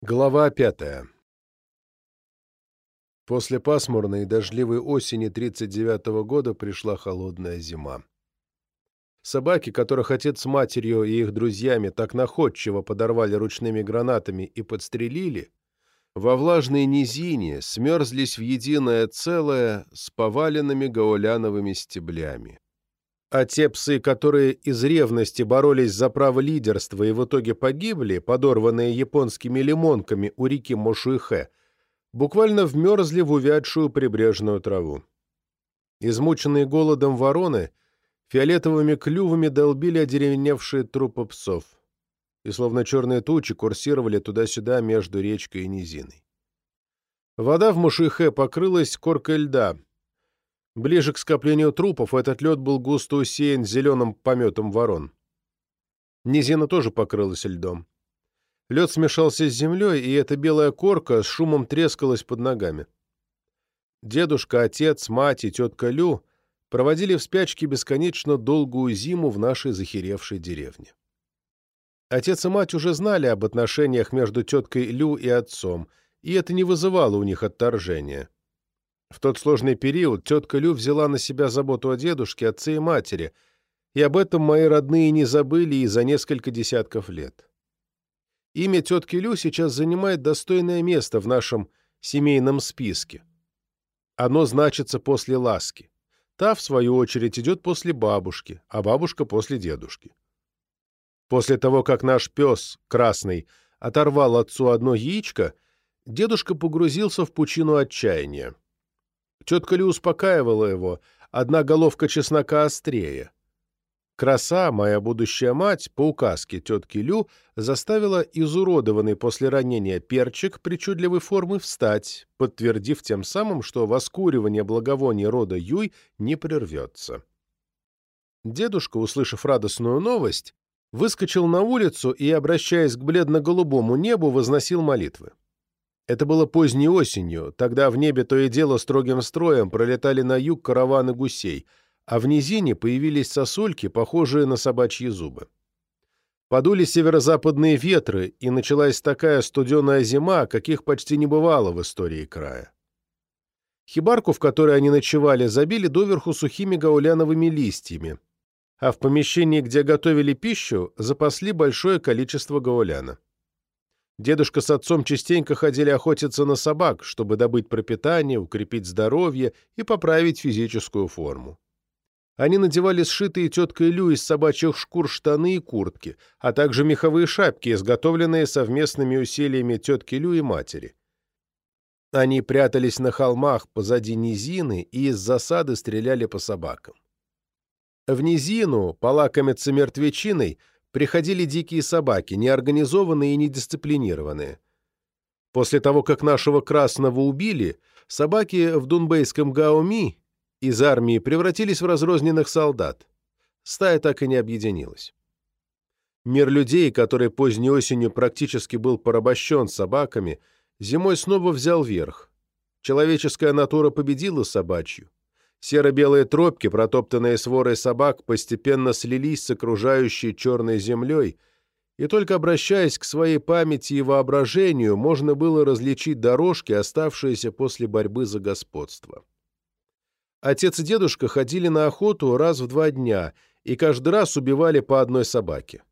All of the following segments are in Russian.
Глава пятая После пасмурной и дождливой осени 39-го года пришла холодная зима. Собаки, которых отец с матерью и их друзьями так находчиво подорвали ручными гранатами и подстрелили, во влажной низине смерзлись в единое целое с поваленными гауляновыми стеблями. А те псы, которые из ревности боролись за право лидерства и в итоге погибли, подорванные японскими лимонками у реки Мошуихэ, буквально вмерзли в увядшую прибрежную траву. Измученные голодом вороны фиолетовыми клювами долбили одеревеневшие трупы псов, и словно черные тучи курсировали туда-сюда между речкой и низиной. Вода в Мушихе покрылась коркой льда. Ближе к скоплению трупов этот лед был густо усеян зеленым пометом ворон. Низина тоже покрылась льдом. Лед смешался с землей, и эта белая корка с шумом трескалась под ногами. Дедушка, отец, мать и тетка Лю проводили в спячке бесконечно долгую зиму в нашей захеревшей деревне. Отец и мать уже знали об отношениях между теткой Лю и отцом, и это не вызывало у них отторжения. В тот сложный период тетка Лю взяла на себя заботу о дедушке, отце и матери, и об этом мои родные не забыли и за несколько десятков лет. Имя тетки Лю сейчас занимает достойное место в нашем семейном списке. Оно значится после ласки. Та, в свою очередь, идет после бабушки, а бабушка после дедушки. После того, как наш пес, красный, оторвал отцу одно яичко, дедушка погрузился в пучину отчаяния. Тетка Лю успокаивала его, одна головка чеснока острее. Краса, моя будущая мать, по указке тетки Лю, заставила изуродованный после ранения перчик причудливой формы встать, подтвердив тем самым, что воскуривание благовоний рода Юй не прервется. Дедушка, услышав радостную новость, выскочил на улицу и, обращаясь к бледно-голубому небу, возносил молитвы. Это было поздней осенью, тогда в небе то и дело строгим строем пролетали на юг караваны гусей — а в низине появились сосульки, похожие на собачьи зубы. Подули северо-западные ветры, и началась такая студеная зима, каких почти не бывало в истории края. Хибарку, в которой они ночевали, забили доверху сухими гауляновыми листьями, а в помещении, где готовили пищу, запасли большое количество гауляна. Дедушка с отцом частенько ходили охотиться на собак, чтобы добыть пропитание, укрепить здоровье и поправить физическую форму. Они надевали сшитые теткой Лю из собачьих шкур штаны и куртки, а также меховые шапки, изготовленные совместными усилиями тетки Лю и матери. Они прятались на холмах позади низины и из засады стреляли по собакам. В низину, полакомиться мертвечиной, приходили дикие собаки, неорганизованные и недисциплинированные. После того, как нашего красного убили, собаки в дунбейском Гауми из армии превратились в разрозненных солдат. Стая так и не объединилась. Мир людей, который поздней осенью практически был порабощен собаками, зимой снова взял верх. Человеческая натура победила собачью. Серо-белые тропки, протоптанные сворой собак, постепенно слились с окружающей черной землей, и только обращаясь к своей памяти и воображению, можно было различить дорожки, оставшиеся после борьбы за господство. Отец и дедушка ходили на охоту раз в два дня и каждый раз убивали по одной собаке.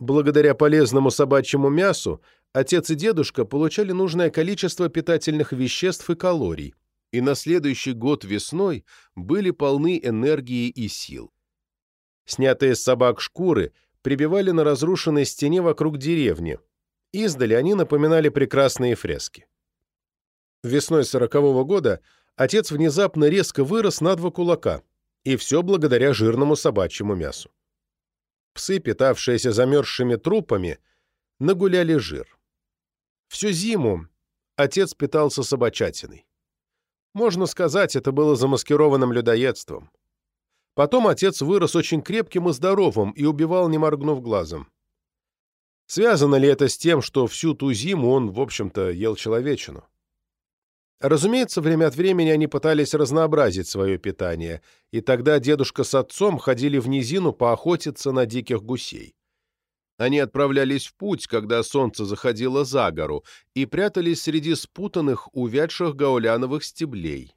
Благодаря полезному собачьему мясу отец и дедушка получали нужное количество питательных веществ и калорий, и на следующий год весной были полны энергии и сил. Снятые с собак шкуры прибивали на разрушенной стене вокруг деревни. Издали они напоминали прекрасные фрески. Весной сорокового года отец внезапно резко вырос на два кулака, и все благодаря жирному собачьему мясу. Псы, питавшиеся замерзшими трупами, нагуляли жир. Всю зиму отец питался собачатиной. Можно сказать, это было замаскированным людоедством. Потом отец вырос очень крепким и здоровым и убивал, не моргнув глазом. Связано ли это с тем, что всю ту зиму он, в общем-то, ел человечину? Разумеется, время от времени они пытались разнообразить свое питание, и тогда дедушка с отцом ходили в низину поохотиться на диких гусей. Они отправлялись в путь, когда солнце заходило за гору, и прятались среди спутанных, увядших гауляновых стеблей.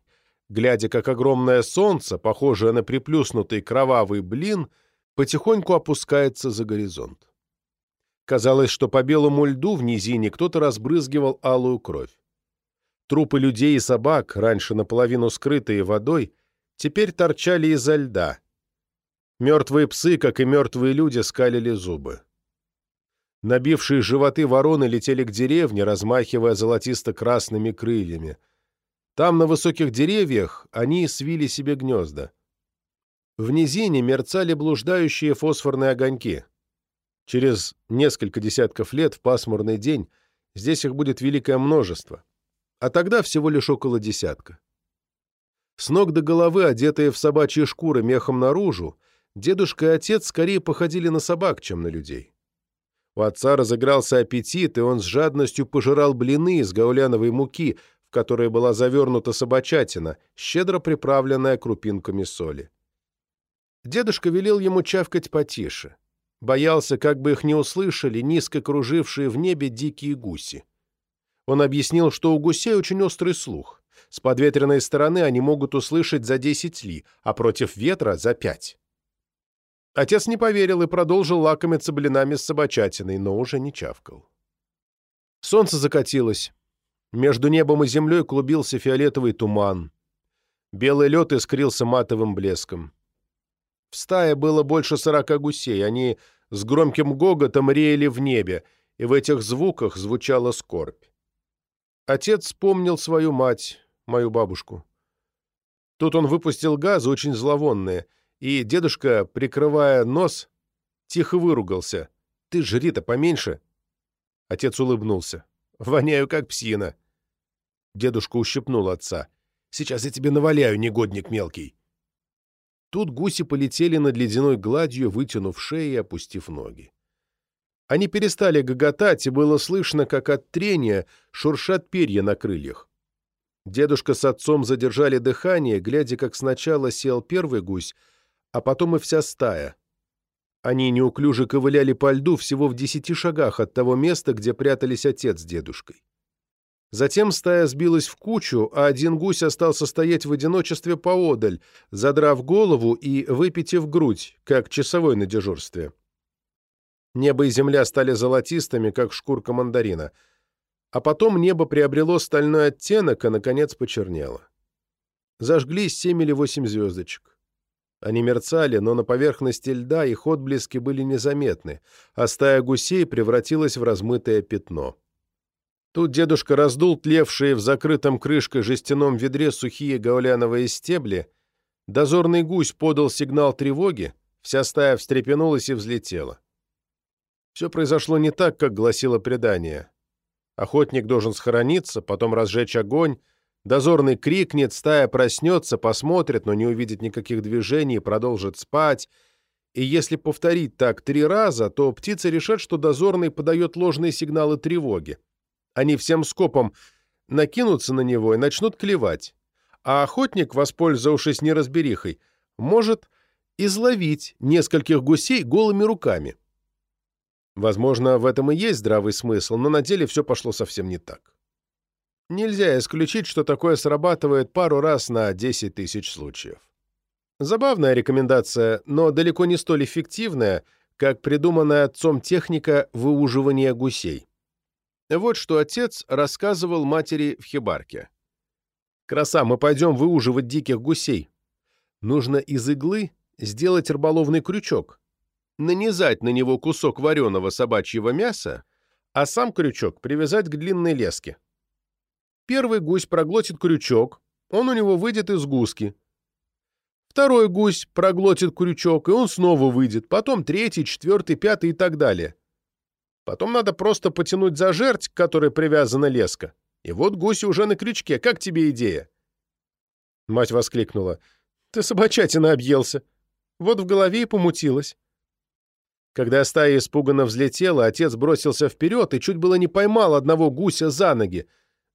Глядя, как огромное солнце, похожее на приплюснутый кровавый блин, потихоньку опускается за горизонт. Казалось, что по белому льду в низине кто-то разбрызгивал алую кровь. Трупы людей и собак, раньше наполовину скрытые водой, теперь торчали изо льда. Мертвые псы, как и мертвые люди, скалили зубы. Набившие животы вороны летели к деревне, размахивая золотисто-красными крыльями. Там, на высоких деревьях, они свили себе гнезда. В низине мерцали блуждающие фосфорные огоньки. Через несколько десятков лет в пасмурный день здесь их будет великое множество, а тогда всего лишь около десятка. С ног до головы, одетые в собачьи шкуры мехом наружу, дедушка и отец скорее походили на собак, чем на людей. У отца разыгрался аппетит, и он с жадностью пожирал блины из гауляновой муки, в которые была завернута собачатина, щедро приправленная крупинками соли. Дедушка велел ему чавкать потише. Боялся, как бы их не услышали низко кружившие в небе дикие гуси. Он объяснил, что у гусей очень острый слух. С подветренной стороны они могут услышать за 10 ли, а против ветра — за 5. Отец не поверил и продолжил лакомиться блинами с собачатиной, но уже не чавкал. Солнце закатилось. Между небом и землей клубился фиолетовый туман. Белый лед искрился матовым блеском. В стае было больше сорока гусей, они с громким гоготом реяли в небе, и в этих звуках звучала скорбь. Отец вспомнил свою мать, мою бабушку. Тут он выпустил газы, очень зловонные — и дедушка, прикрывая нос, тихо выругался. «Ты жри-то поменьше!» Отец улыбнулся. «Воняю, как псина!» Дедушка ущипнул отца. «Сейчас я тебе наваляю, негодник мелкий!» Тут гуси полетели над ледяной гладью, вытянув шеи и опустив ноги. Они перестали гоготать, и было слышно, как от трения шуршат перья на крыльях. Дедушка с отцом задержали дыхание, глядя, как сначала сел первый гусь, а потом и вся стая. Они неуклюже ковыляли по льду всего в десяти шагах от того места, где прятались отец с дедушкой. Затем стая сбилась в кучу, а один гусь остался стоять в одиночестве поодаль, задрав голову и выпитив грудь, как часовой на дежурстве. Небо и земля стали золотистыми, как шкурка мандарина. А потом небо приобрело стальной оттенок, а, наконец, почернело. Зажглись семь или восемь звездочек. Они мерцали, но на поверхности льда их отблески были незаметны, а стая гусей превратилась в размытое пятно. Тут дедушка раздул тлевшие в закрытом крышкой жестяном ведре сухие гауляновые стебли, дозорный гусь подал сигнал тревоги, вся стая встрепенулась и взлетела. Все произошло не так, как гласило предание. Охотник должен схорониться, потом разжечь огонь, Дозорный крикнет, стая проснется, посмотрит, но не увидит никаких движений продолжит спать. И если повторить так три раза, то птицы решат, что дозорный подает ложные сигналы тревоги. Они всем скопом накинутся на него и начнут клевать. А охотник, воспользовавшись неразберихой, может изловить нескольких гусей голыми руками. Возможно, в этом и есть здравый смысл, но на деле все пошло совсем не так. Нельзя исключить, что такое срабатывает пару раз на 10 тысяч случаев. Забавная рекомендация, но далеко не столь эффективная, как придуманная отцом техника выуживания гусей. Вот что отец рассказывал матери в хибарке. «Краса, мы пойдем выуживать диких гусей. Нужно из иглы сделать рыболовный крючок, нанизать на него кусок вареного собачьего мяса, а сам крючок привязать к длинной леске. Первый гусь проглотит крючок, он у него выйдет из гуски. Второй гусь проглотит крючок, и он снова выйдет, потом третий, четвертый, пятый и так далее. Потом надо просто потянуть за жерть, к которой привязана леска. И вот гуси уже на крючке. Как тебе идея?» Мать воскликнула. «Ты собачатина объелся. Вот в голове и помутилась». Когда стая испуганно взлетела, отец бросился вперед и чуть было не поймал одного гуся за ноги,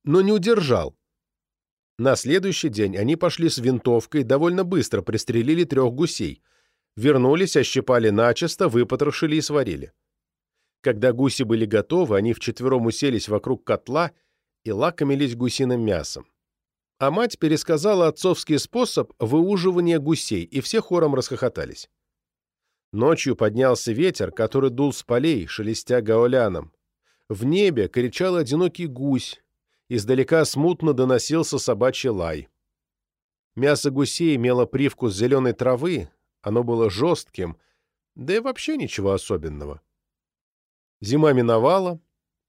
но не удержал. На следующий день они пошли с винтовкой, довольно быстро пристрелили трех гусей. Вернулись, ощипали начисто, выпотрошили и сварили. Когда гуси были готовы, они вчетвером уселись вокруг котла и лакомились гусиным мясом. А мать пересказала отцовский способ выуживания гусей, и все хором расхохотались. Ночью поднялся ветер, который дул с полей, шелестя гаоляном. В небе кричал одинокий гусь, издалека смутно доносился собачий лай. Мясо гусей имело привкус зеленой травы, оно было жестким, да и вообще ничего особенного. Зима миновала,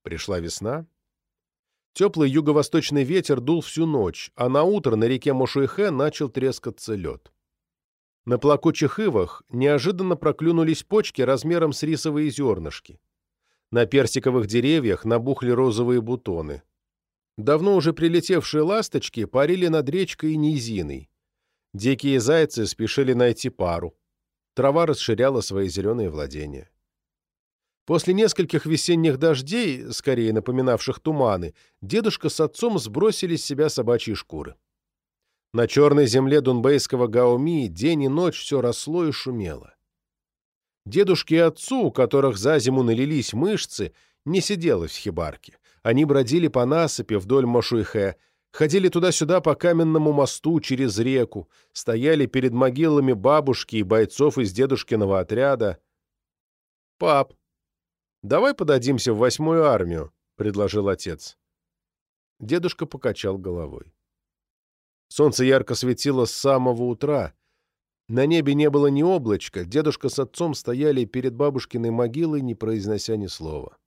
пришла весна. Теплый юго-восточный ветер дул всю ночь, а на утро на реке Мошуэхэ начал трескаться лед. На плакучих ивах неожиданно проклюнулись почки размером с рисовые зернышки. На персиковых деревьях набухли розовые бутоны. Давно уже прилетевшие ласточки парили над речкой и низиной. Дикие зайцы спешили найти пару. Трава расширяла свои зеленые владения. После нескольких весенних дождей, скорее напоминавших туманы, дедушка с отцом сбросили с себя собачьи шкуры. На черной земле дунбейского Гаоми день и ночь все росло и шумело. Дедушке и отцу, у которых за зиму налились мышцы, не сиделось в хибарке. Они бродили по насыпи вдоль Мошуйхэ, ходили туда-сюда по каменному мосту через реку, стояли перед могилами бабушки и бойцов из дедушкиного отряда. «Пап, давай подадимся в восьмую армию», — предложил отец. Дедушка покачал головой. Солнце ярко светило с самого утра. На небе не было ни облачка, дедушка с отцом стояли перед бабушкиной могилой, не произнося ни слова.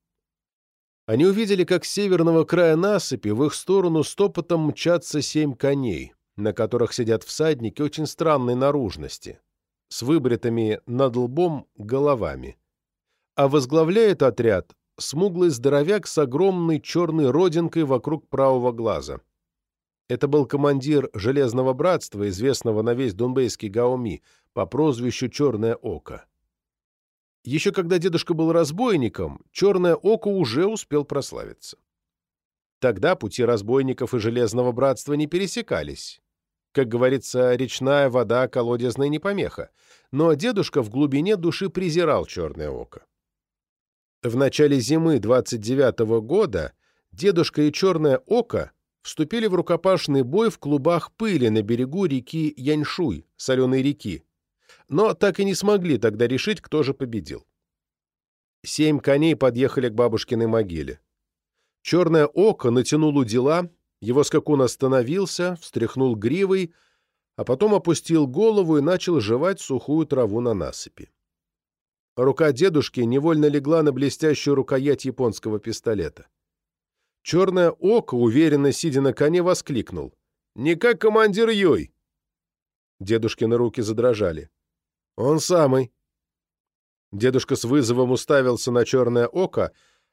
Они увидели, как с северного края насыпи в их сторону стопотом мчатся семь коней, на которых сидят всадники очень странной наружности, с выбритыми над лбом головами. А возглавляет отряд смуглый здоровяк с огромной черной родинкой вокруг правого глаза. Это был командир Железного Братства, известного на весь Донбейский Гаоми, по прозвищу «Черное око». Еще когда дедушка был разбойником, Черное Око уже успел прославиться. Тогда пути разбойников и Железного Братства не пересекались. Как говорится, речная вода колодезная не помеха, но дедушка в глубине души презирал Черное Око. В начале зимы 29 -го года дедушка и Черное Око вступили в рукопашный бой в клубах пыли на берегу реки Яньшуй, соленой реки, но так и не смогли тогда решить, кто же победил. Семь коней подъехали к бабушкиной могиле. Черное око натянуло дела, его скакун остановился, встряхнул гривой, а потом опустил голову и начал жевать сухую траву на насыпи. Рука дедушки невольно легла на блестящую рукоять японского пистолета. Черное око, уверенно сидя на коне, воскликнул. «Не как командир Юй!» Дедушкины руки задрожали. «Он самый». Дедушка с вызовом уставился на черное око,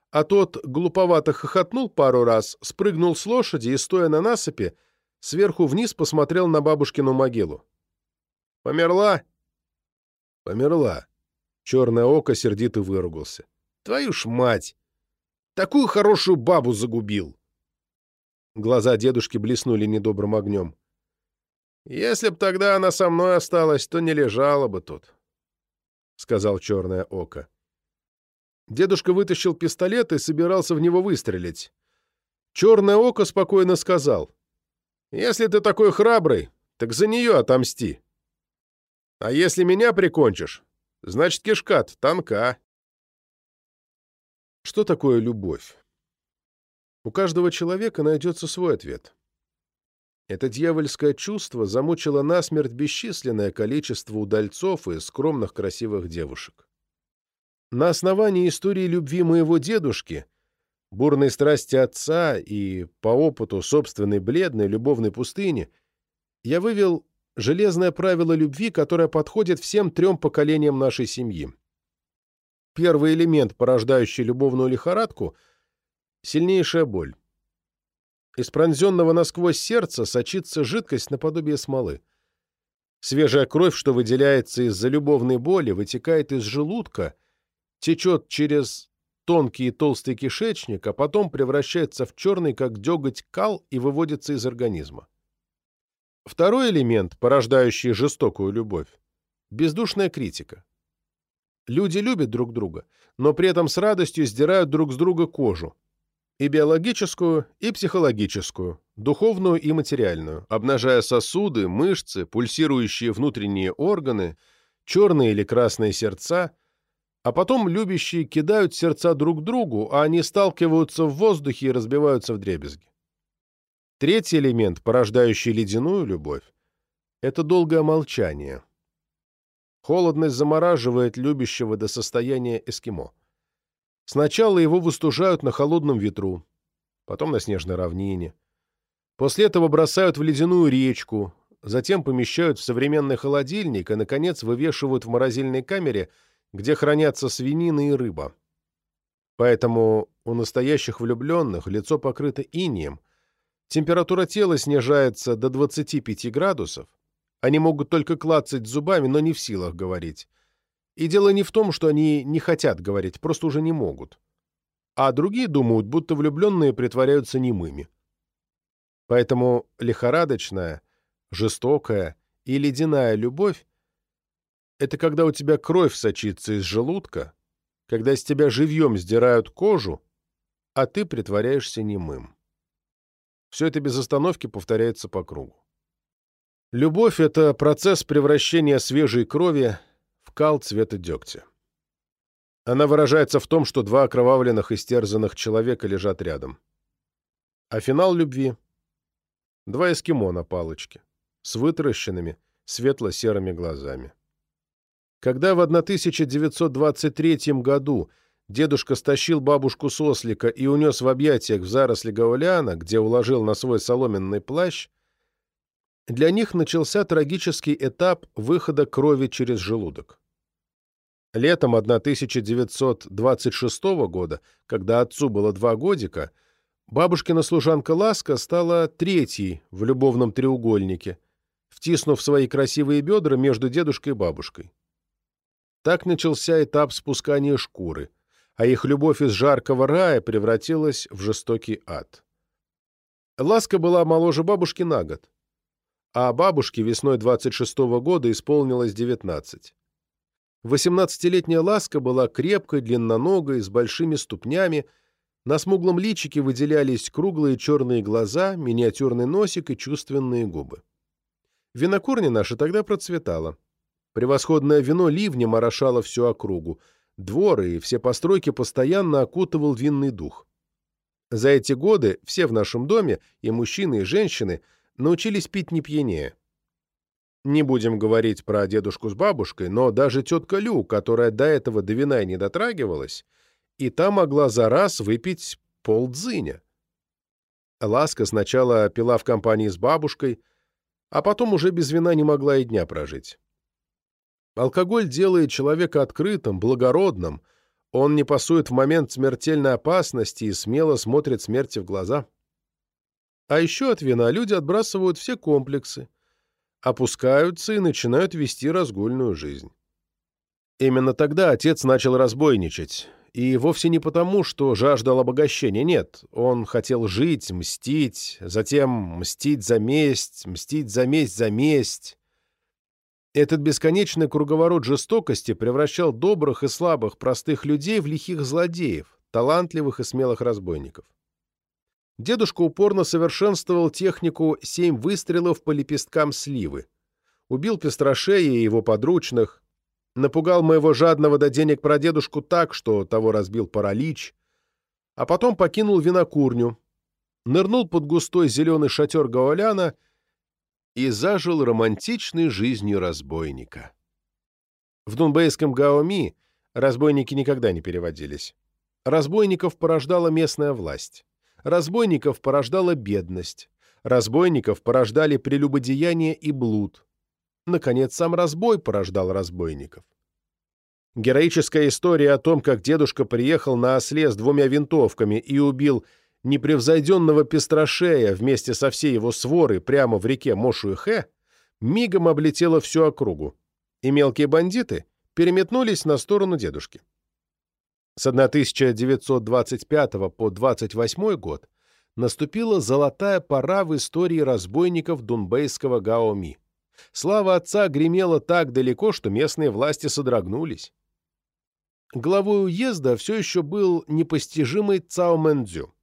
а тот глуповато хохотнул пару раз, спрыгнул с лошади и, стоя на насыпи, сверху вниз посмотрел на бабушкину могилу. «Померла?» «Померла». Черное око сердито выругался. «Твою ж мать! Такую хорошую бабу загубил!» Глаза дедушки блеснули недобрым огнем. Если б тогда она со мной осталась, то не лежала бы тут, — сказал черное око. Дедушка вытащил пистолет и собирался в него выстрелить. Черное око спокойно сказал. «Если ты такой храбрый, так за нее отомсти. А если меня прикончишь, значит, кишкат танка. Что такое любовь? У каждого человека найдется свой ответ. Это дьявольское чувство замучило насмерть бесчисленное количество удальцов и скромных красивых девушек. На основании истории любви моего дедушки, бурной страсти отца и, по опыту собственной бледной любовной пустыни, я вывел железное правило любви, которое подходит всем трем поколениям нашей семьи. Первый элемент, порождающий любовную лихорадку — сильнейшая боль. Из пронзенного насквозь сердца сочится жидкость наподобие смолы. Свежая кровь, что выделяется из-за любовной боли, вытекает из желудка, течет через тонкий и толстый кишечник, а потом превращается в черный, как деготь, кал и выводится из организма. Второй элемент, порождающий жестокую любовь — бездушная критика. Люди любят друг друга, но при этом с радостью сдирают друг с друга кожу. И биологическую, и психологическую, духовную и материальную, обнажая сосуды, мышцы, пульсирующие внутренние органы, черные или красные сердца, а потом любящие кидают сердца друг другу, а они сталкиваются в воздухе и разбиваются в дребезги. Третий элемент, порождающий ледяную любовь, это долгое молчание. Холодность замораживает любящего до состояния эскимо. Сначала его выстужают на холодном ветру, потом на снежной равнине. После этого бросают в ледяную речку, затем помещают в современный холодильник и, наконец, вывешивают в морозильной камере, где хранятся свинина и рыба. Поэтому у настоящих влюбленных лицо покрыто инием, температура тела снижается до 25 градусов, они могут только клацать зубами, но не в силах говорить. И дело не в том, что они не хотят говорить, просто уже не могут. А другие думают, будто влюбленные притворяются немыми. Поэтому лихорадочная, жестокая и ледяная любовь — это когда у тебя кровь сочится из желудка, когда с тебя живьем сдирают кожу, а ты притворяешься немым. Все это без остановки повторяется по кругу. Любовь — это процесс превращения свежей крови кал цвета дегтя. Она выражается в том, что два окровавленных и стерзанных человека лежат рядом. А финал любви — два эскимо на палочке, с вытаращенными, светло-серыми глазами. Когда в 1923 году дедушка стащил бабушку с ослика и унес в объятиях в заросли Гауляна, где уложил на свой соломенный плащ, для них начался трагический этап выхода крови через желудок. Летом 1926 года, когда отцу было два годика, бабушкина служанка Ласка стала третьей в любовном треугольнике, втиснув свои красивые бедра между дедушкой и бабушкой. Так начался этап спускания шкуры, а их любовь из жаркого рая превратилась в жестокий ад. Ласка была моложе бабушки на год а бабушке весной 26 -го года исполнилось 19. Восемнадцатилетняя Ласка была крепкой, длинноногой, с большими ступнями, на смуглом личике выделялись круглые черные глаза, миниатюрный носик и чувственные губы. Винокурня наша тогда процветала. Превосходное вино ливнем орошало всю округу. Дворы и все постройки постоянно окутывал винный дух. За эти годы все в нашем доме, и мужчины, и женщины – научились пить не пьянее. Не будем говорить про дедушку с бабушкой, но даже тетка Лю, которая до этого до вина не дотрагивалась, и та могла за раз выпить полдзыня. Ласка сначала пила в компании с бабушкой, а потом уже без вина не могла и дня прожить. Алкоголь делает человека открытым, благородным, он не пасует в момент смертельной опасности и смело смотрит смерти в глаза. А еще от вина люди отбрасывают все комплексы, опускаются и начинают вести разгульную жизнь. Именно тогда отец начал разбойничать, и вовсе не потому, что жаждал обогащения, нет, он хотел жить, мстить, затем мстить за месть, мстить за месть за месть. Этот бесконечный круговорот жестокости превращал добрых и слабых простых людей в лихих злодеев, талантливых и смелых разбойников. Дедушка упорно совершенствовал технику «семь выстрелов по лепесткам сливы». Убил Пестрашея и его подручных, напугал моего жадного до денег прадедушку так, что того разбил паралич, а потом покинул винокурню, нырнул под густой зеленый шатер Гауляна и зажил романтичной жизнью разбойника. В дунбейском Гаоми разбойники никогда не переводились. Разбойников порождала местная власть. Разбойников порождала бедность. Разбойников порождали прелюбодеяние и блуд. Наконец, сам разбой порождал разбойников. Героическая история о том, как дедушка приехал на осле с двумя винтовками и убил непревзойденного пестрашея вместе со всей его сворой прямо в реке Мошуэхэ, мигом облетела всю округу, и мелкие бандиты переметнулись на сторону дедушки. С 1925 по 28 год наступила золотая пора в истории разбойников дунбейского Гаоми. Слава отца гремела так далеко, что местные власти содрогнулись. Главой уезда все еще был непостижимый Цао Мэнцзю.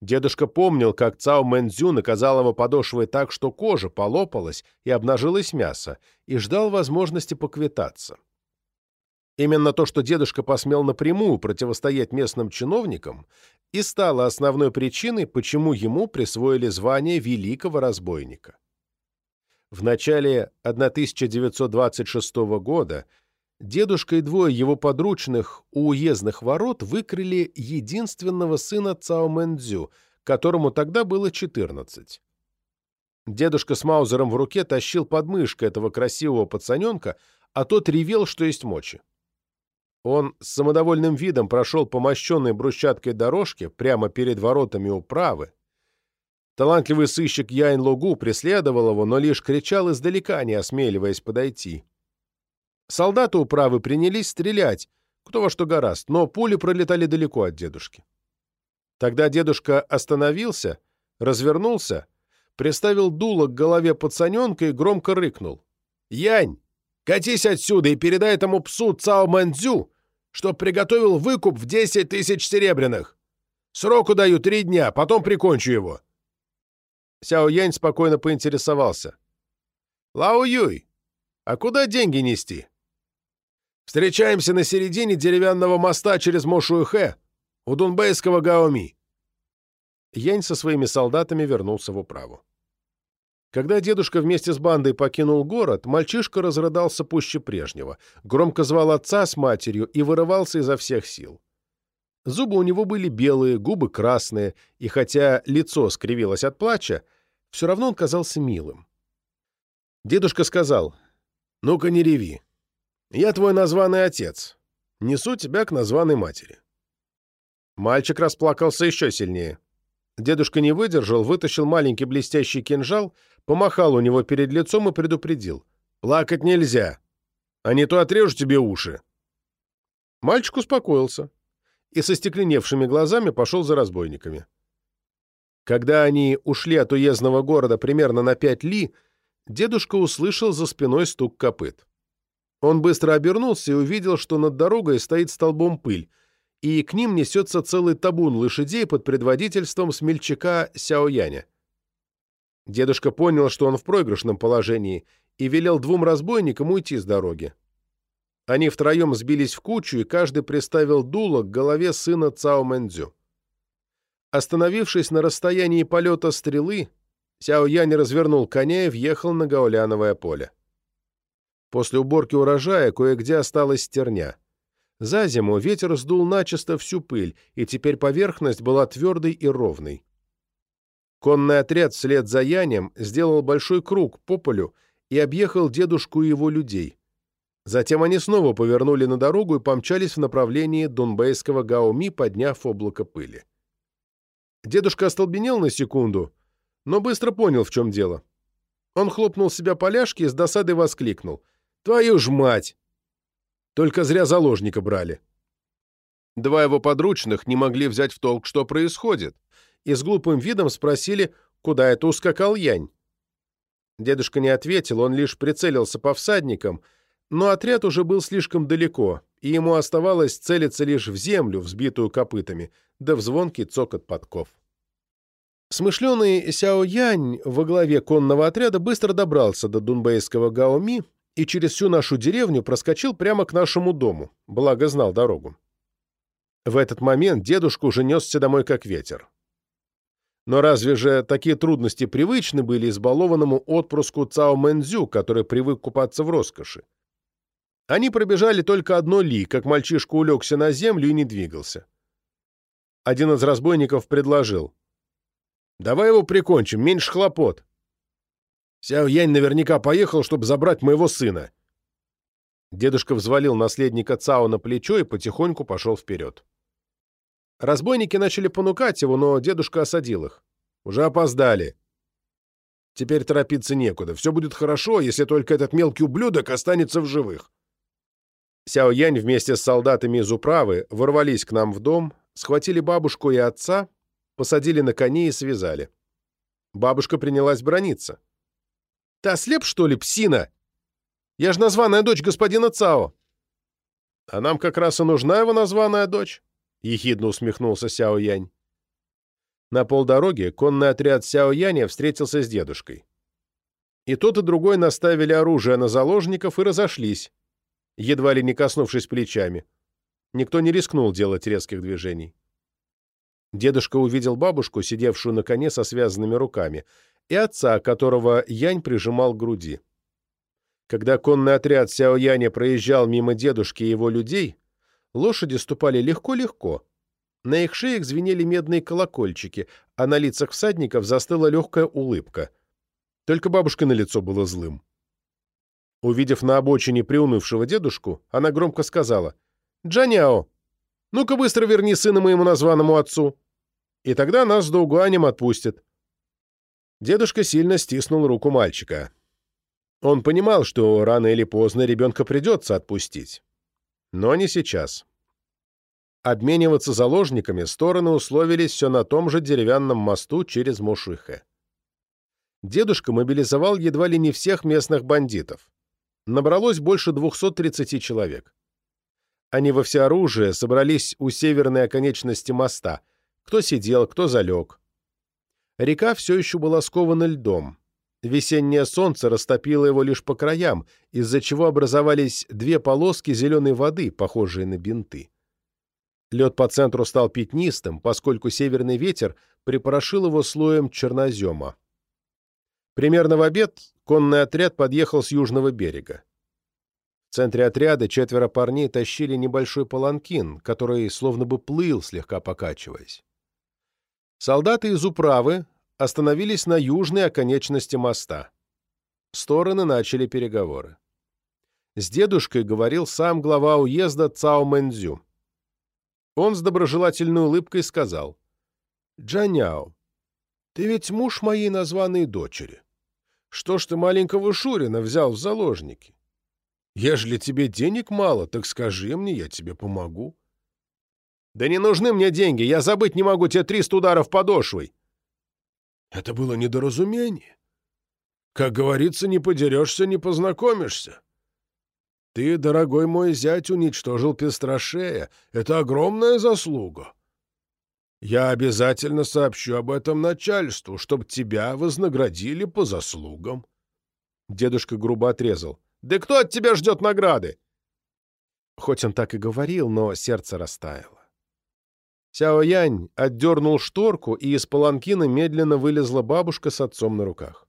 Дедушка помнил, как Цао Мэнцзю наказал его подошвой так, что кожа полопалась и обнажилось мясо, и ждал возможности поквитаться. Именно то, что дедушка посмел напрямую противостоять местным чиновникам, и стало основной причиной, почему ему присвоили звание великого разбойника. В начале 1926 года дедушка и двое его подручных у уездных ворот выкрыли единственного сына Цао Мэнцзю, которому тогда было 14. Дедушка с Маузером в руке тащил подмышкой этого красивого пацаненка, а тот ревел, что есть мочи. Он с самодовольным видом прошел по мощенной брусчаткой дорожке прямо перед воротами управы. Талантливый сыщик Яйн Лугу преследовал его, но лишь кричал издалека, не осмеливаясь подойти. Солдаты управы принялись стрелять, кто во что гораст, но пули пролетали далеко от дедушки. Тогда дедушка остановился, развернулся, приставил дуло к голове пацаненка и громко рыкнул. «Янь, катись отсюда и передай этому псу Цао Мэнцзю, чтоб приготовил выкуп в десять тысяч серебряных. Сроку даю три дня, потом прикончу его». Сяо Янь спокойно поинтересовался. «Лао Юй, а куда деньги нести?» «Встречаемся на середине деревянного моста через Мошуэхэ у дунбэйского Гаоми». Янь со своими солдатами вернулся в управу. Когда дедушка вместе с бандой покинул город, мальчишка разрыдался пуще прежнего, громко звал отца с матерью и вырывался изо всех сил. Зубы у него были белые, губы красные, и хотя лицо скривилось от плача, все равно он казался милым. Дедушка сказал, «Ну-ка не реви. Я твой названный отец. Несу тебя к названной матери». Мальчик расплакался еще сильнее. Дедушка не выдержал, вытащил маленький блестящий кинжал — помахал у него перед лицом и предупредил. «Плакать нельзя, а не то отрежу тебе уши». Мальчик успокоился и со стекленевшими глазами пошел за разбойниками. Когда они ушли от уездного города примерно на пять ли, дедушка услышал за спиной стук копыт. Он быстро обернулся и увидел, что над дорогой стоит столбом пыль, и к ним несется целый табун лошадей под предводительством смельчака Сяояня. Дедушка понял, что он в проигрышном положении, и велел двум разбойникам уйти с дороги. Они втроем сбились в кучу, и каждый приставил дуло к голове сына Цао Мэнзю. Остановившись на расстоянии полета стрелы, Сяо Янь развернул коня и въехал на гауляновое поле. После уборки урожая кое-где осталась стерня. За зиму ветер сдул начисто всю пыль, и теперь поверхность была твердой и ровной. Конный отряд вслед за Янем сделал большой круг по полю и объехал дедушку и его людей. Затем они снова повернули на дорогу и помчались в направлении донбейского Гауми, подняв облако пыли. Дедушка остолбенел на секунду, но быстро понял, в чем дело. Он хлопнул себя по ляжке и с досадой воскликнул. «Твою ж мать! Только зря заложника брали». Два его подручных не могли взять в толк, что происходит, и с глупым видом спросили, куда это ускакал Янь. Дедушка не ответил, он лишь прицелился по всадникам, но отряд уже был слишком далеко, и ему оставалось целиться лишь в землю, взбитую копытами, да в звонкий цокот подков. Смышленый Сяо Янь во главе конного отряда быстро добрался до дунбейского Гаоми и через всю нашу деревню проскочил прямо к нашему дому, благо знал дорогу. В этот момент дедушка уже несся домой как ветер. Но разве же такие трудности привычны были избалованному отпрыску Цао Мэнзю, который привык купаться в роскоши? Они пробежали только одно ли, как мальчишка улегся на землю и не двигался. Один из разбойников предложил. «Давай его прикончим, меньше хлопот». Сяо Янь наверняка поехал, чтобы забрать моего сына. Дедушка взвалил наследника Цао на плечо и потихоньку пошел вперед. Разбойники начали понукать его, но дедушка осадил их. «Уже опоздали. Теперь торопиться некуда. Все будет хорошо, если только этот мелкий ублюдок останется в живых». Сяо Янь вместе с солдатами из управы ворвались к нам в дом, схватили бабушку и отца, посадили на кони и связали. Бабушка принялась брониться. «Ты ослеп, что ли, псина? Я же названная дочь господина Цао!» А нам как раз и нужна его названная дочь, — ехидно усмехнулся Сяо Янь. На полдороги конный отряд Сяо Яня встретился с дедушкой. И тот, и другой наставили оружие на заложников и разошлись, едва ли не коснувшись плечами. Никто не рискнул делать резких движений. Дедушка увидел бабушку, сидевшую на коне со связанными руками, и отца, которого Янь прижимал к груди. Когда конный отряд Сяо Яня проезжал мимо дедушки и его людей, лошади ступали легко-легко. На их шеях звенели медные колокольчики, а на лицах всадников застыла легкая улыбка. Только бабушка на лицо было злым. Увидев на обочине приунывшего дедушку, она громко сказала «Джаняо, ну-ка быстро верни сына моему названному отцу, и тогда нас с Доугуанем отпустят». Дедушка сильно стиснул руку мальчика. Он понимал, что рано или поздно ребенка придется отпустить. Но не сейчас. Обмениваться заложниками стороны условились все на том же деревянном мосту через Мушихе. Дедушка мобилизовал едва ли не всех местных бандитов. Набралось больше 230 человек. Они во всеоружие собрались у северной оконечности моста. Кто сидел, кто залег. Река все еще была скована льдом. Весеннее солнце растопило его лишь по краям, из-за чего образовались две полоски зеленой воды, похожие на бинты. Лед по центру стал пятнистым, поскольку северный ветер припорошил его слоем чернозема. Примерно в обед конный отряд подъехал с южного берега. В центре отряда четверо парней тащили небольшой паланкин, который словно бы плыл, слегка покачиваясь. Солдаты из управы остановились на южной оконечности моста. Стороны начали переговоры. С дедушкой говорил сам глава уезда Цао Мэнзю. Он с доброжелательной улыбкой сказал, «Джаняо, ты ведь муж моей названной дочери. Что ж ты маленького Шурина взял в заложники? Ежели тебе денег мало, так скажи мне, я тебе помогу». «Да не нужны мне деньги, я забыть не могу те триста ударов подошвой», это было недоразумение. Как говорится, не подерешься, не познакомишься. Ты, дорогой мой зять, уничтожил Пестрашея. Это огромная заслуга. Я обязательно сообщу об этом начальству, чтобы тебя вознаградили по заслугам. Дедушка грубо отрезал. «Да кто от тебя ждет награды?» Хоть он так и говорил, но сердце растаяло. Сяо Янь отдернул шторку, и из паланкина медленно вылезла бабушка с отцом на руках.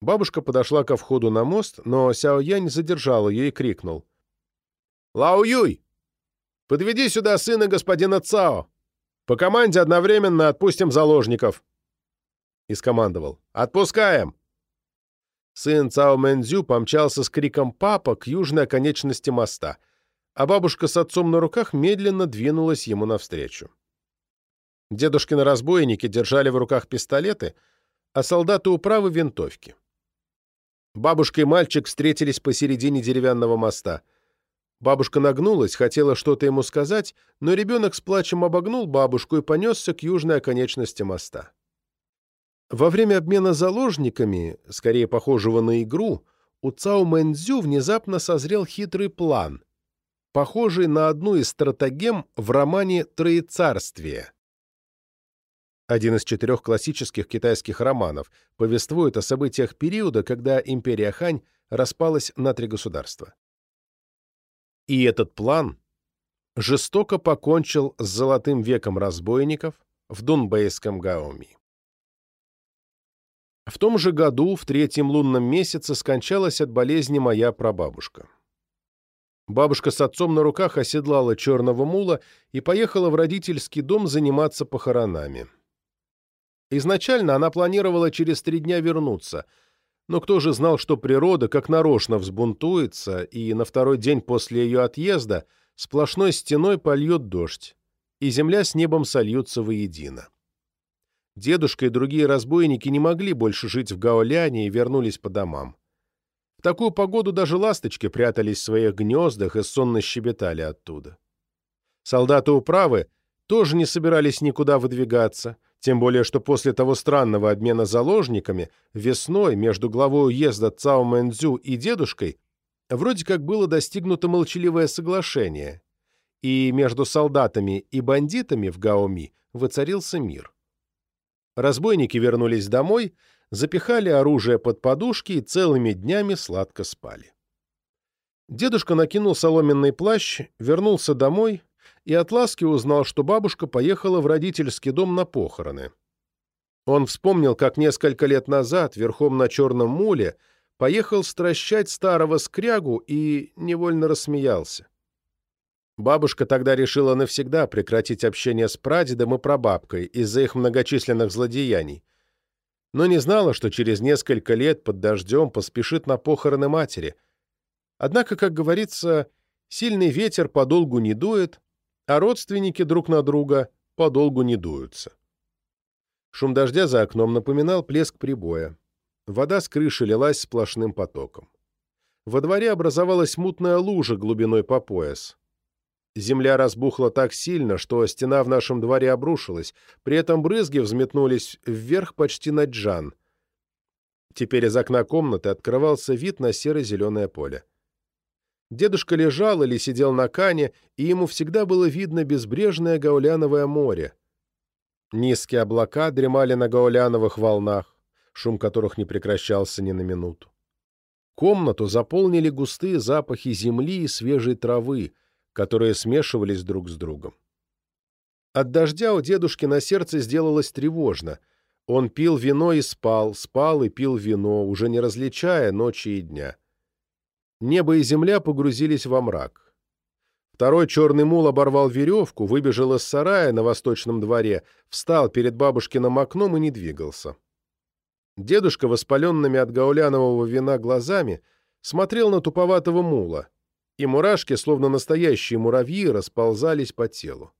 Бабушка подошла ко входу на мост, но Сяо Янь задержал ее и крикнул. «Лао Юй! Подведи сюда сына господина Цао! По команде одновременно отпустим заложников!» И скомандовал. «Отпускаем!» Сын Цао Мэнзю помчался с криком «Папа!» к южной оконечности моста — а бабушка с отцом на руках медленно двинулась ему навстречу. Дедушкины разбойники держали в руках пистолеты, а солдаты управы — винтовки. Бабушка и мальчик встретились посередине деревянного моста. Бабушка нагнулась, хотела что-то ему сказать, но ребенок с плачем обогнул бабушку и понесся к южной оконечности моста. Во время обмена заложниками, скорее похожего на игру, у Цао Мэнзю внезапно созрел хитрый план — похожий на одну из стратегем в романе «Троецарствие». Один из четырех классических китайских романов повествует о событиях периода, когда империя Хань распалась на три государства. И этот план жестоко покончил с золотым веком разбойников в Дунбэйском Гаоми. В том же году, в третьем лунном месяце, скончалась от болезни моя прабабушка. Бабушка с отцом на руках оседлала черного мула и поехала в родительский дом заниматься похоронами. Изначально она планировала через три дня вернуться, но кто же знал, что природа как нарочно взбунтуется, и на второй день после ее отъезда сплошной стеной польет дождь, и земля с небом сольются воедино. Дедушка и другие разбойники не могли больше жить в Гаоляне и вернулись по домам. Такую погоду даже ласточки прятались в своих гнездах и сонно щебетали оттуда. Солдаты управы тоже не собирались никуда выдвигаться, тем более что после того странного обмена заложниками весной между главой уезда Цао Мэнзю и дедушкой вроде как было достигнуто молчаливое соглашение, и между солдатами и бандитами в Гаоми воцарился мир. Разбойники вернулись домой, запихали оружие под подушки и целыми днями сладко спали. Дедушка накинул соломенный плащ, вернулся домой и от ласки узнал, что бабушка поехала в родительский дом на похороны. Он вспомнил, как несколько лет назад, верхом на черном муле, поехал стращать старого скрягу и невольно рассмеялся. Бабушка тогда решила навсегда прекратить общение с прадедом и прабабкой из-за их многочисленных злодеяний, но не знала, что через несколько лет под дождем поспешит на похороны матери. Однако, как говорится, сильный ветер подолгу не дует, а родственники друг на друга подолгу не дуются. Шум дождя за окном напоминал плеск прибоя. Вода с крыши лилась сплошным потоком. Во дворе образовалась мутная лужа глубиной по пояс. Земля разбухла так сильно, что стена в нашем дворе обрушилась, при этом брызги взметнулись вверх почти на джан. Теперь из окна комнаты открывался вид на серо-зеленое поле. Дедушка лежал или сидел на кане, и ему всегда было видно безбрежное гауляновое море. Низкие облака дремали на гауляновых волнах, шум которых не прекращался ни на минуту. Комнату заполнили густые запахи земли и свежей травы, которые смешивались друг с другом. От дождя у дедушки на сердце сделалось тревожно. Он пил вино и спал, спал и пил вино, уже не различая ночи и дня. Небо и земля погрузились во мрак. Второй черный мул оборвал веревку, выбежал из сарая на восточном дворе, встал перед бабушкиным окном и не двигался. Дедушка, воспаленными от гаулянового вина глазами, смотрел на туповатого мула, и мурашки, словно настоящие муравьи, расползались по телу.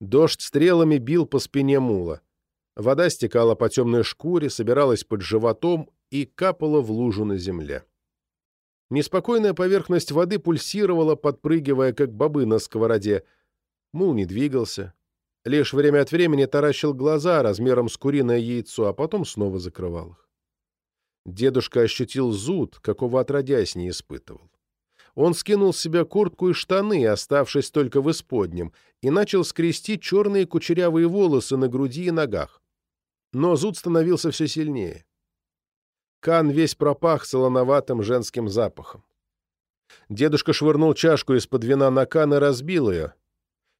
Дождь стрелами бил по спине мула. Вода стекала по темной шкуре, собиралась под животом и капала в лужу на земле. Неспокойная поверхность воды пульсировала, подпрыгивая, как бобы на сковороде. Мул не двигался. Лишь время от времени таращил глаза размером с куриное яйцо, а потом снова закрывал их. Дедушка ощутил зуд, какого отродясь не испытывал. Он скинул с себя куртку и штаны, оставшись только в исподнем, и начал скрести черные кучерявые волосы на груди и ногах. Но зуд становился все сильнее. Кан весь пропах солоноватым женским запахом. Дедушка швырнул чашку из-под вина на кан и разбил ее.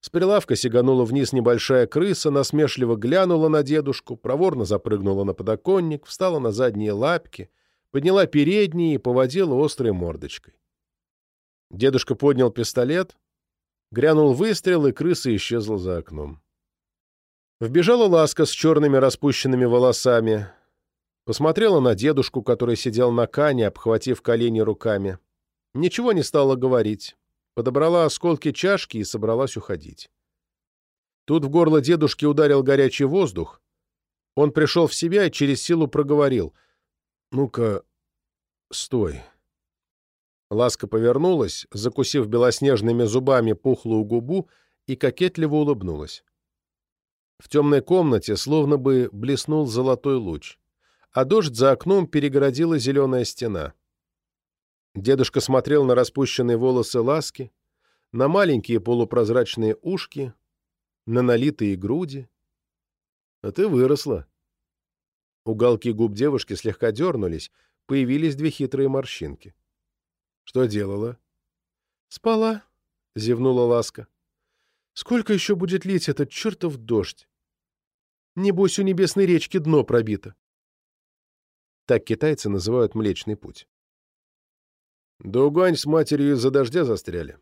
С прилавка сиганула вниз небольшая крыса, насмешливо глянула на дедушку, проворно запрыгнула на подоконник, встала на задние лапки, подняла передние и поводила острой мордочкой. Дедушка поднял пистолет, грянул выстрел, и крыса исчезла за окном. Вбежала ласка с черными распущенными волосами, Посмотрела на дедушку, который сидел на кане, обхватив колени руками. Ничего не стала говорить. Подобрала осколки чашки и собралась уходить. Тут в горло дедушки ударил горячий воздух. Он пришел в себя и через силу проговорил. «Ну-ка, стой». Ласка повернулась, закусив белоснежными зубами пухлую губу, и кокетливо улыбнулась. В темной комнате словно бы блеснул золотой луч а дождь за окном перегородила зеленая стена. Дедушка смотрел на распущенные волосы ласки, на маленькие полупрозрачные ушки, на налитые груди. А ты выросла. Уголки губ девушки слегка дернулись, появились две хитрые морщинки. Что делала? Спала, зевнула ласка. Сколько еще будет лить этот чертов дождь? Небось, у небесной речки дно пробито. Так китайцы называют Млечный Путь. Дугань с матерью из-за дождя застряли.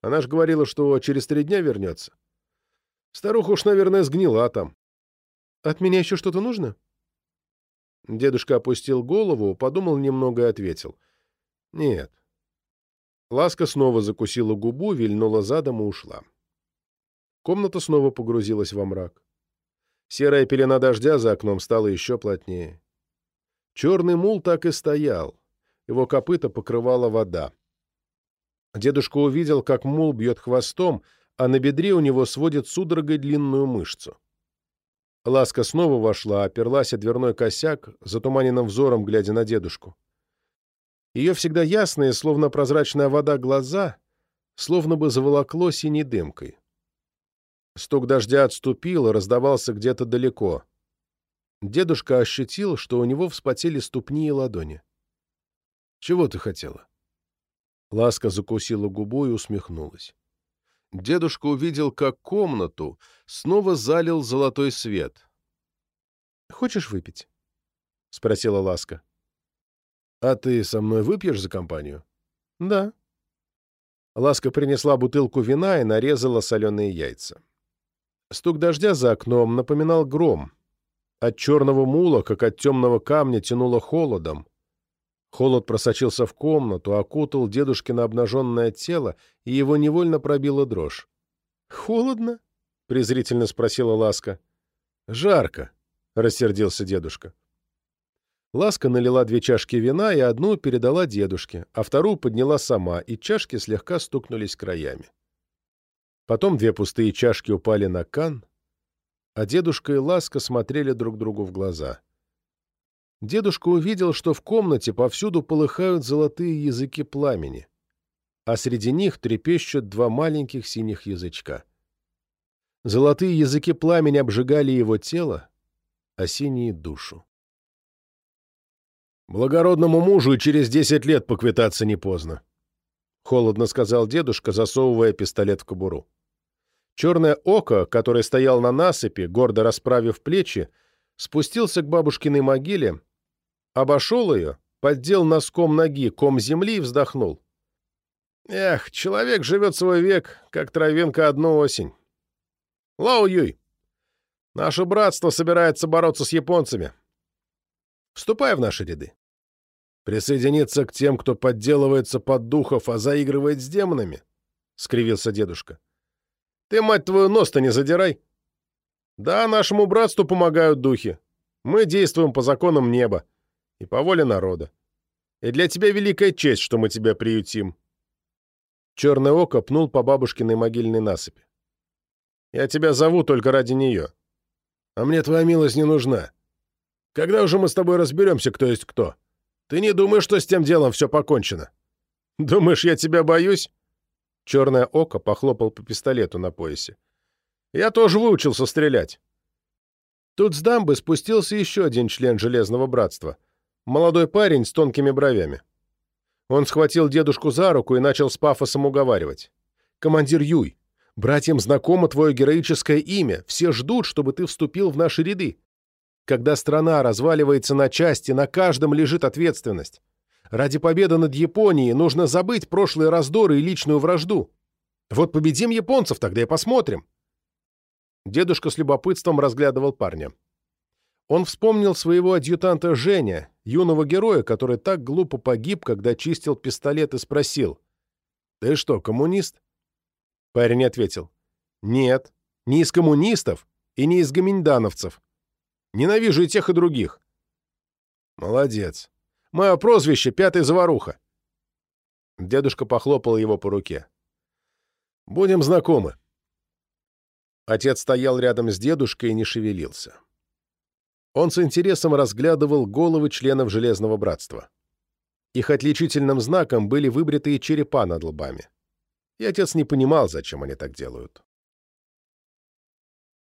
Она ж говорила, что через три дня вернется. Старуха уж, наверное, сгнила там. От меня еще что-то нужно? Дедушка опустил голову, подумал немного и ответил. Нет. Ласка снова закусила губу, вильнула задом и ушла. Комната снова погрузилась во мрак. Серая пелена дождя за окном стала еще плотнее. Черный мул так и стоял. Его копыта покрывала вода. Дедушка увидел, как мул бьет хвостом, а на бедре у него сводит судорогой длинную мышцу. Ласка снова вошла, оперлась о дверной косяк, затуманенным взором глядя на дедушку. Ее всегда ясные, словно прозрачная вода, глаза словно бы заволокло синей дымкой. Стук дождя отступил и раздавался где-то далеко. Дедушка ощутил, что у него вспотели ступни и ладони. «Чего ты хотела?» Ласка закусила губу и усмехнулась. Дедушка увидел, как комнату снова залил золотой свет. «Хочешь выпить?» — спросила Ласка. «А ты со мной выпьешь за компанию?» «Да». Ласка принесла бутылку вина и нарезала соленые яйца. Стук дождя за окном напоминал гром. От черного мула, как от темного камня, тянуло холодом. Холод просочился в комнату, окутал дедушкино обнаженное тело, и его невольно пробила дрожь. «Холодно?» — презрительно спросила Ласка. «Жарко», — рассердился дедушка. Ласка налила две чашки вина и одну передала дедушке, а вторую подняла сама, и чашки слегка стукнулись краями. Потом две пустые чашки упали на кан, а дедушка и Ласка смотрели друг другу в глаза — дедушка увидел, что в комнате повсюду полыхают золотые языки пламени, а среди них трепещут два маленьких синих язычка. Золотые языки пламени обжигали его тело, а синие — душу. «Благородному мужу и через десять лет поквитаться не поздно», — холодно сказал дедушка, засовывая пистолет в кобуру. Черное око, которое стоял на насыпи, гордо расправив плечи, спустился к бабушкиной могиле обошел ее, поддел носком ноги ком земли и вздохнул. Эх, человек живет свой век, как травинка одну осень. Лао Юй, наше братство собирается бороться с японцами. Вступай в наши ряды. Присоединиться к тем, кто подделывается под духов, а заигрывает с демонами? — скривился дедушка. — Ты, мать твою, нос-то не задирай. Да, нашему братству помогают духи. Мы действуем по законам неба и по воле народа. И для тебя великая честь, что мы тебя приютим. Черное око пнул по бабушкиной могильной насыпи. Я тебя зову только ради нее. А мне твоя милость не нужна. Когда уже мы с тобой разберемся, кто есть кто? Ты не думаешь, что с тем делом все покончено? Думаешь, я тебя боюсь?» Черное око похлопал по пистолету на поясе. «Я тоже выучился стрелять». Тут с дамбы спустился еще один член Железного Братства — Молодой парень с тонкими бровями. Он схватил дедушку за руку и начал с пафосом уговаривать. «Командир Юй, братьям знакомо твое героическое имя, все ждут, чтобы ты вступил в наши ряды. Когда страна разваливается на части, на каждом лежит ответственность. Ради победы над Японией нужно забыть прошлые раздоры и личную вражду. Вот победим японцев, тогда и посмотрим». Дедушка с любопытством разглядывал парня. Он вспомнил своего адъютанта Женя, юного героя, который так глупо погиб, когда чистил пистолет и спросил. «Ты что, коммунист?» Парень ответил. «Нет, не из коммунистов и не из гоминдановцев. Ненавижу и тех, и других». «Молодец. Мое прозвище — Пятый Заваруха». Дедушка похлопал его по руке. «Будем знакомы». Отец стоял рядом с дедушкой и не шевелился. Он с интересом разглядывал головы членов Железного Братства. Их отличительным знаком были выбритые черепа над лбами. И отец не понимал, зачем они так делают.